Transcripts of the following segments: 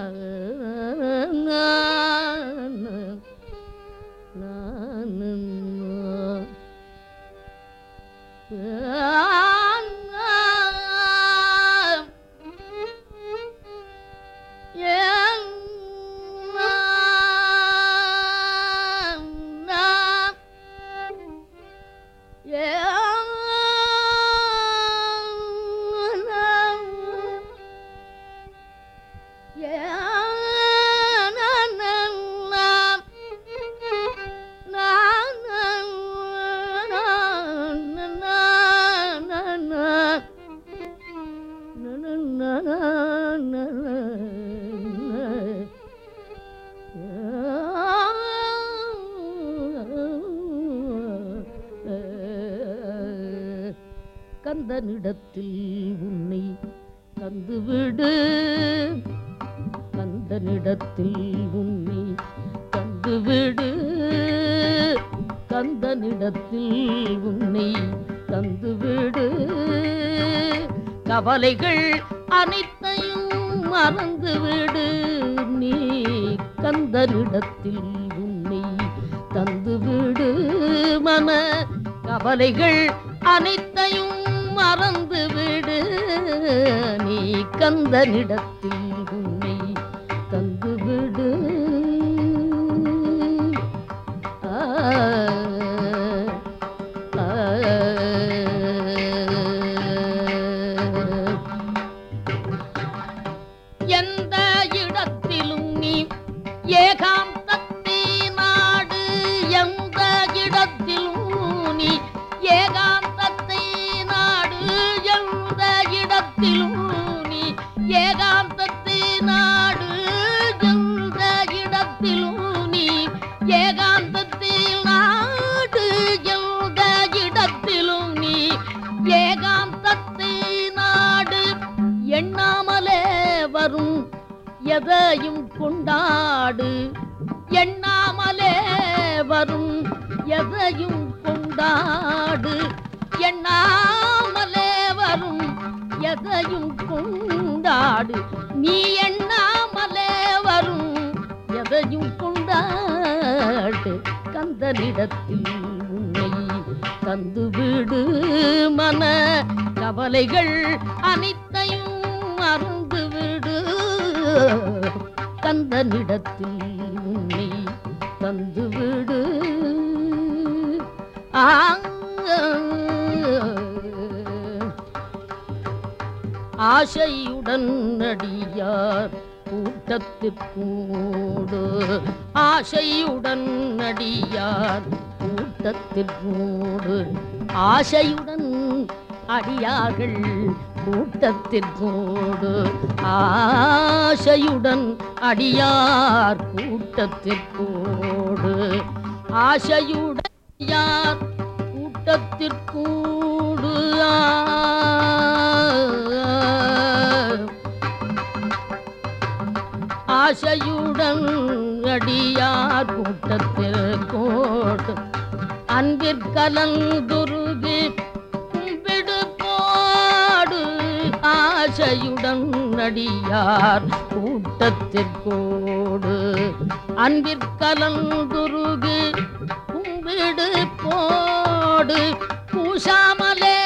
啦啦啦啦啦啦，啦啦啦啦啦啦。கந்தனிடத்தில் உன்னை தந்துவிடு. கந்தனிடத்தில் உன்னை தந்துவிடு. கந்தனிடத்தில் உன்னை தந்துவிடு. கவலைகள் அனைத்தையும் மறந்துவிடு. நீ கந்தனிடத்தில் உன்னை தந்துவிடு. மன கவலைகள் அனைத்தையும் மறந்து விடு. நீ கந்தனிடத்தில் உன்னை தந்து விடு. எந்த இடத்திலும் நீ ஏகாம் ஏகாந்தத்தில் நாடு எந்த இடத்திலும் நீ ஏகாந்தத்தை நாடு எண்ணாமலே வரும் எதையும் கொண்டாடு. எண்ணாமலே வரும் எதையும் கொண்டாடு. எண்ணாமலே வரும் எதையும் கொண்டாடு. நீ எண்ணாமலே வரும் எதையும் கொண்டாடு கந்தனிடத்தில் உன்னை தந்து தந்துவிடு மன கவலைகள் அனைத்தையும் மறந்துவிடு கந்தனிடத்தில் உன்னை தந்து விடு. ஆசையுடன் நடியார் கூட்டத்திற்கூடு. ஆசையுடன் அடியார் கூட்டத்திற்கூடு. ஆசையுடன் அடியார்கள் கூட்டத்திற்கூடு. ஆசையுடன் அடியார் கூட்டத்திற்கூடு. ஆசையுடன் யார் கூட்டத்திற்கூடு. ஆசையுடன் அடியார் கூட்டத்திற்கோடு அன்பிற்கலந்துருகி கும்பிடு போடு ஆசையுடன் அடியார் கூட்டத்திற்கோடு அன்பிற்கலந்துருகி கும்பிடு பூசாமலே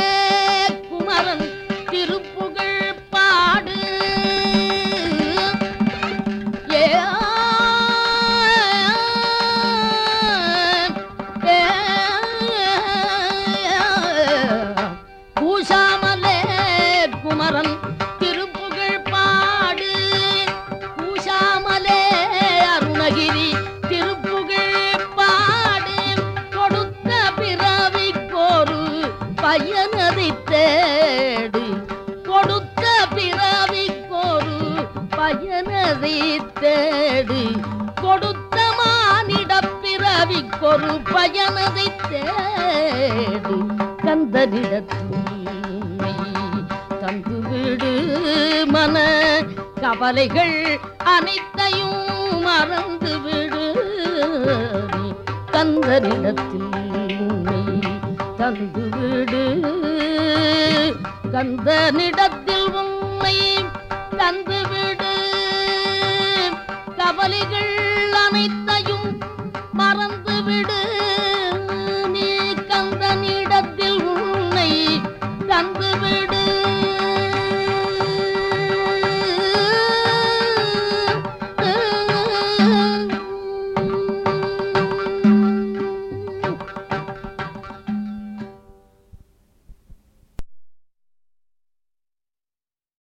தேடி கொடுத்த பிறவிக்கோரு பயனதி தேடி கொடுத்த மானிட பிறவிக்கொரு பயனதை தேடு கந்தனிடத்தில் உன்னை தந்துவிடு மன கவலைகள் அனைத்தையும் மறந்துவிடு கந்தனிடத்தில் தந்துவிடு கந்தனிடத்தில் உன்னை தந்துவிடு. கவலைகள்